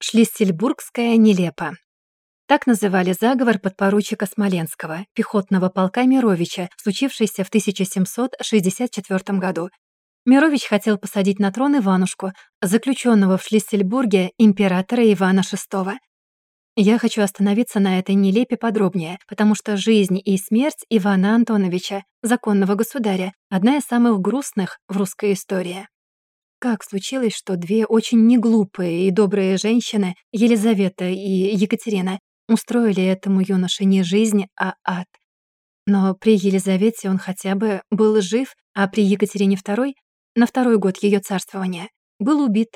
Шлиссельбургская нелепа. Так называли заговор подпоручика Смоленского, пехотного полка Мировича, случившийся в 1764 году. Мирович хотел посадить на трон Иванушку, заключенного в Шлиссельбурге императора Ивана VI. Я хочу остановиться на этой нелепе подробнее, потому что жизнь и смерть Ивана Антоновича, законного государя, одна из самых грустных в русской истории. Как случилось, что две очень неглупые и добрые женщины, Елизавета и Екатерина, устроили этому юноше не жизнь, а ад? Но при Елизавете он хотя бы был жив, а при Екатерине II, на второй год ее царствования, был убит.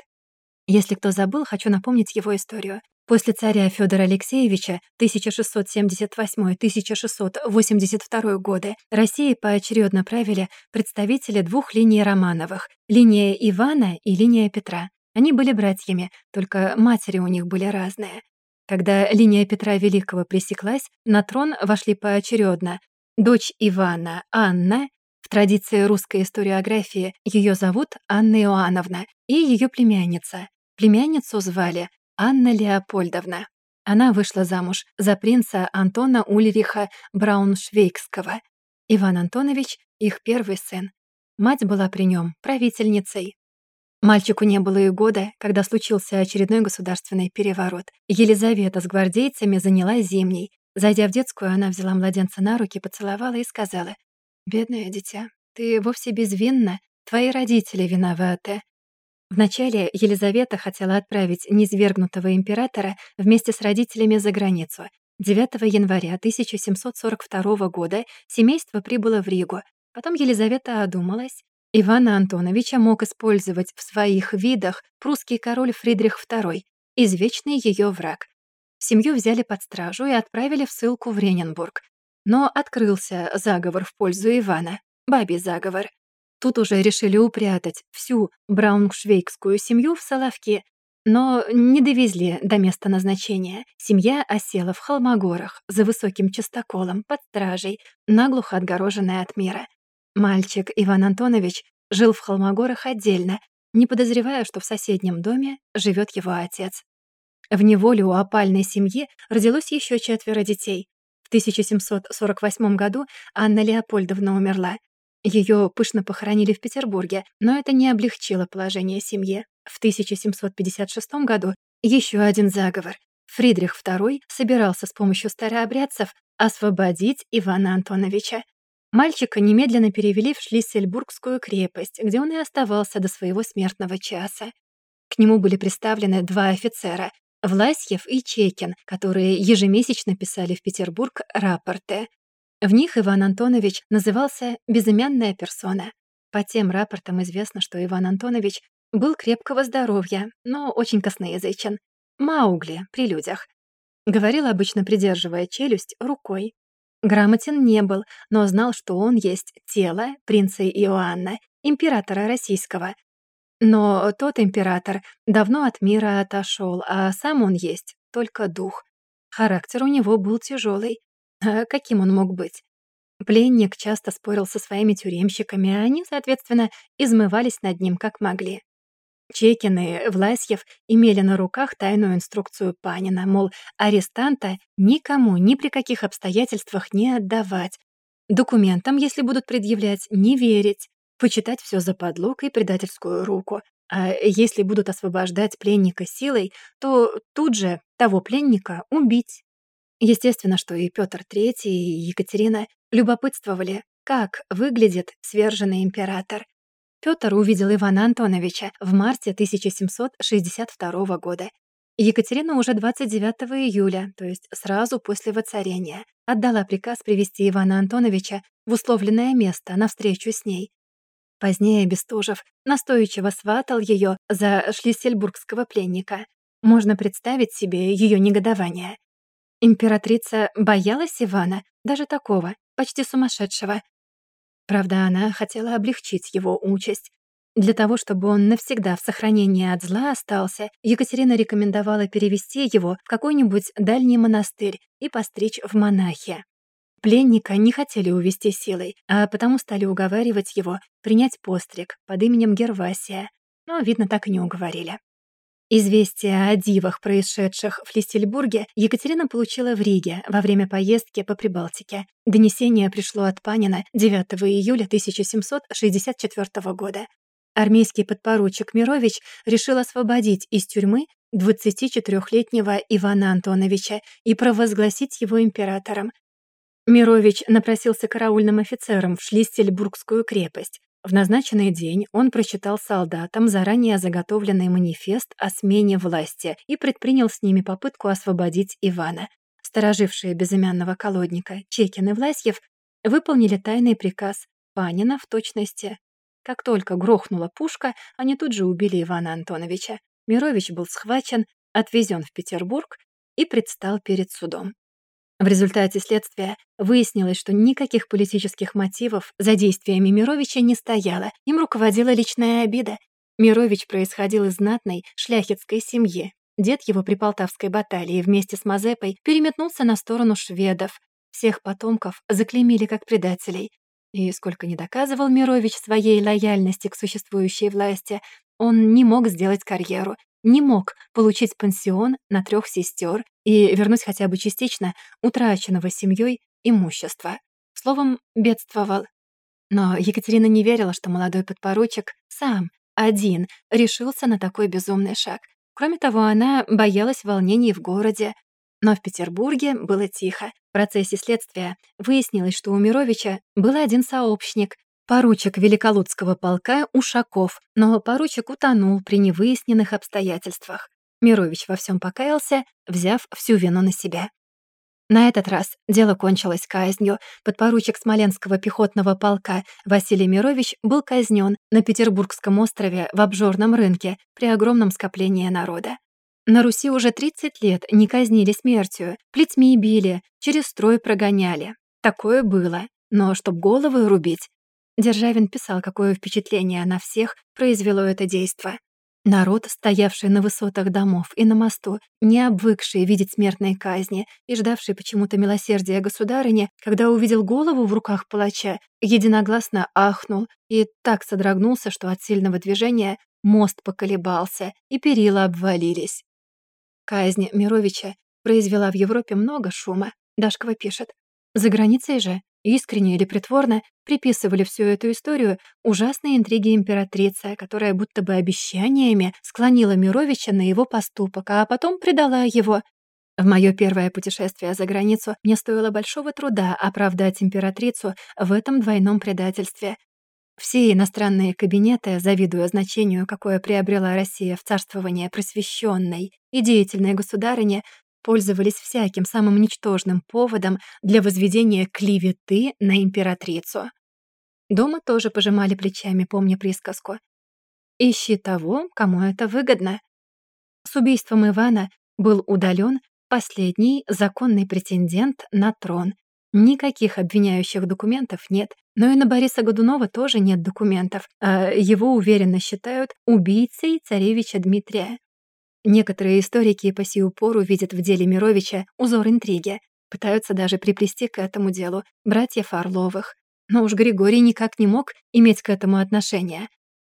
Если кто забыл, хочу напомнить его историю. После царя Федора Алексеевича 1678-1682 годы Россией поочередно правили представители двух линий Романовых — линия Ивана и линия Петра. Они были братьями, только матери у них были разные. Когда линия Петра Великого пресеклась, на трон вошли поочередно дочь Ивана Анна, в традиции русской историографии ее зовут Анна Иоанновна, и ее племянница. Племянницу звали Анна Леопольдовна. Она вышла замуж за принца Антона Ульриха Брауншвейгского. Иван Антонович — их первый сын. Мать была при нем правительницей. Мальчику не было и года, когда случился очередной государственный переворот. Елизавета с гвардейцами заняла зимний. Зайдя в детскую, она взяла младенца на руки, поцеловала и сказала, «Бедное дитя, ты вовсе безвинна, твои родители виноваты. Вначале Елизавета хотела отправить низвергнутого императора вместе с родителями за границу. 9 января 1742 года семейство прибыло в Ригу. Потом Елизавета одумалась. Ивана Антоновича мог использовать в своих видах прусский король Фридрих II, извечный ее враг. Семью взяли под стражу и отправили в ссылку в Рененбург. Но открылся заговор в пользу Ивана, бабий заговор. Тут уже решили упрятать всю брауншвейгскую семью в Соловке, но не довезли до места назначения. Семья осела в Холмогорах, за высоким частоколом, под стражей, наглухо отгороженная от мира. Мальчик Иван Антонович жил в Холмогорах отдельно, не подозревая, что в соседнем доме живет его отец. В неволе у опальной семьи родилось еще четверо детей. В 1748 году Анна Леопольдовна умерла, ее пышно похоронили в Петербурге, но это не облегчило положение семьи. В 1756 году еще один заговор. Фридрих II собирался с помощью старообрядцев освободить Ивана Антоновича. Мальчика немедленно перевели в Шлиссельбургскую крепость, где он и оставался до своего смертного часа. К нему были представлены два офицера — Власьев и Чекин, которые ежемесячно писали в Петербург рапорты. В них Иван Антонович назывался «безымянная персона». По тем рапортам известно, что Иван Антонович был крепкого здоровья, но очень косноязычен. Маугли при людях. Говорил обычно, придерживая челюсть рукой. Грамотен не был, но знал, что он есть тело принца Иоанна, императора российского. Но тот император давно от мира отошел, а сам он есть только дух. Характер у него был тяжелый, а каким он мог быть? Пленник часто спорил со своими тюремщиками, а они, соответственно, измывались над ним как могли. Чекин и Власьев имели на руках тайную инструкцию Панина, мол, арестанта никому ни при каких обстоятельствах не отдавать, документам, если будут предъявлять, не верить, почитать все за подлог и предательскую руку. А если будут освобождать пленника силой, то тут же того пленника убить. Естественно, что и Петр III, и Екатерина любопытствовали, как выглядит сверженный император. Петр увидел Ивана Антоновича в марте 1762 года. Екатерина уже 29 июля, то есть сразу после воцарения, отдала приказ привести Ивана Антоновича в условленное место на встречу с ней. Позднее Бестужев настойчиво сватал ее за шлиссельбургского пленника. Можно представить себе ее негодование. Императрица боялась Ивана, даже такого, почти сумасшедшего. Правда, она хотела облегчить его участь. Для того, чтобы он навсегда в сохранении от зла остался, Екатерина рекомендовала перевести его в какой-нибудь дальний монастырь и постричь в монахи. Пленника не хотели увести силой, а потому стали уговаривать его принять постриг под именем Гервасия, но, видно, так и не уговорили. Известие о дивах, происшедших в Флистельбурге, Екатерина получила в Риге во время поездки по Прибалтике. Донесение пришло от Панина 9 июля 1764 года. Армейский подпоручик Мирович решил освободить из тюрьмы 24-летнего Ивана Антоновича и провозгласить его императором. Мирович напросился караульным офицером в Шлистельбургскую крепость. В назначенный день он прочитал солдатам заранее заготовленный манифест о смене власти и предпринял с ними попытку освободить Ивана. Сторожившие безымянного колодника Чекин и Власьев выполнили тайный приказ Панина в точности. Как только грохнула пушка, они тут же убили Ивана Антоновича. Мирович был схвачен, отвезен в Петербург и предстал перед судом. В результате следствия выяснилось, что никаких политических мотивов за действиями Мировича не стояло, им руководила личная обида. Мирович происходил из знатной шляхетской семьи. Дед его при Полтавской баталии вместе с Мазепой переметнулся на сторону шведов. Всех потомков заклеймили как предателей. И сколько не доказывал Мирович своей лояльности к существующей власти, он не мог сделать карьеру, не мог получить пансион на трех сестер и вернуть хотя бы частично утраченного семьей имущества. Словом, бедствовал. Но Екатерина не верила, что молодой подпоручик сам, один, решился на такой безумный шаг. Кроме того, она боялась волнений в городе. Но в Петербурге было тихо. В процессе следствия выяснилось, что у Мировича был один сообщник, поручик Великолудского полка Ушаков, но поручик утонул при невыясненных обстоятельствах. Мирович во всем покаялся, взяв всю вину на себя. На этот раз дело кончилось казнью. Подпоручик Смоленского пехотного полка Василий Мирович был казнен на Петербургском острове в обжорном рынке при огромном скоплении народа. На Руси уже 30 лет не казнили смертью, плетьми били, через строй прогоняли. Такое было. Но чтоб головы рубить, Державин писал, какое впечатление на всех произвело это действо. Народ, стоявший на высотах домов и на мосту, не обвыкший видеть смертные казни и ждавший почему-то милосердия государыни, когда увидел голову в руках палача, единогласно ахнул и так содрогнулся, что от сильного движения мост поколебался и перила обвалились. Казнь Мировича произвела в Европе много шума, Дашкова пишет. За границей же искренне или притворно приписывали всю эту историю ужасной интриге императрицы, которая будто бы обещаниями склонила Мировича на его поступок, а потом предала его. В мое первое путешествие за границу мне стоило большого труда оправдать императрицу в этом двойном предательстве. Все иностранные кабинеты, завидуя значению, какое приобрела Россия в царствование просвещенной и деятельной государыни, пользовались всяким самым ничтожным поводом для возведения клеветы на императрицу. Дома тоже пожимали плечами, помня присказку. «Ищи того, кому это выгодно». С убийством Ивана был удален последний законный претендент на трон. Никаких обвиняющих документов нет, но и на Бориса Годунова тоже нет документов, а его уверенно считают убийцей царевича Дмитрия. Некоторые историки по сию пору видят в деле Мировича узор интриги, пытаются даже приплести к этому делу братьев Орловых. Но уж Григорий никак не мог иметь к этому отношения.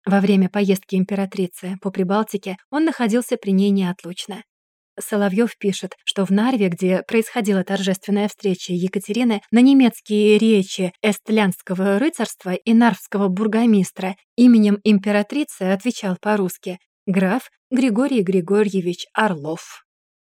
Во время поездки императрицы по Прибалтике он находился при ней неотлучно. Соловьев пишет, что в Нарве, где происходила торжественная встреча Екатерины, на немецкие речи эстлянского рыцарства и нарвского бургомистра именем императрицы отвечал по-русски граф Григорий Григорьевич Орлов.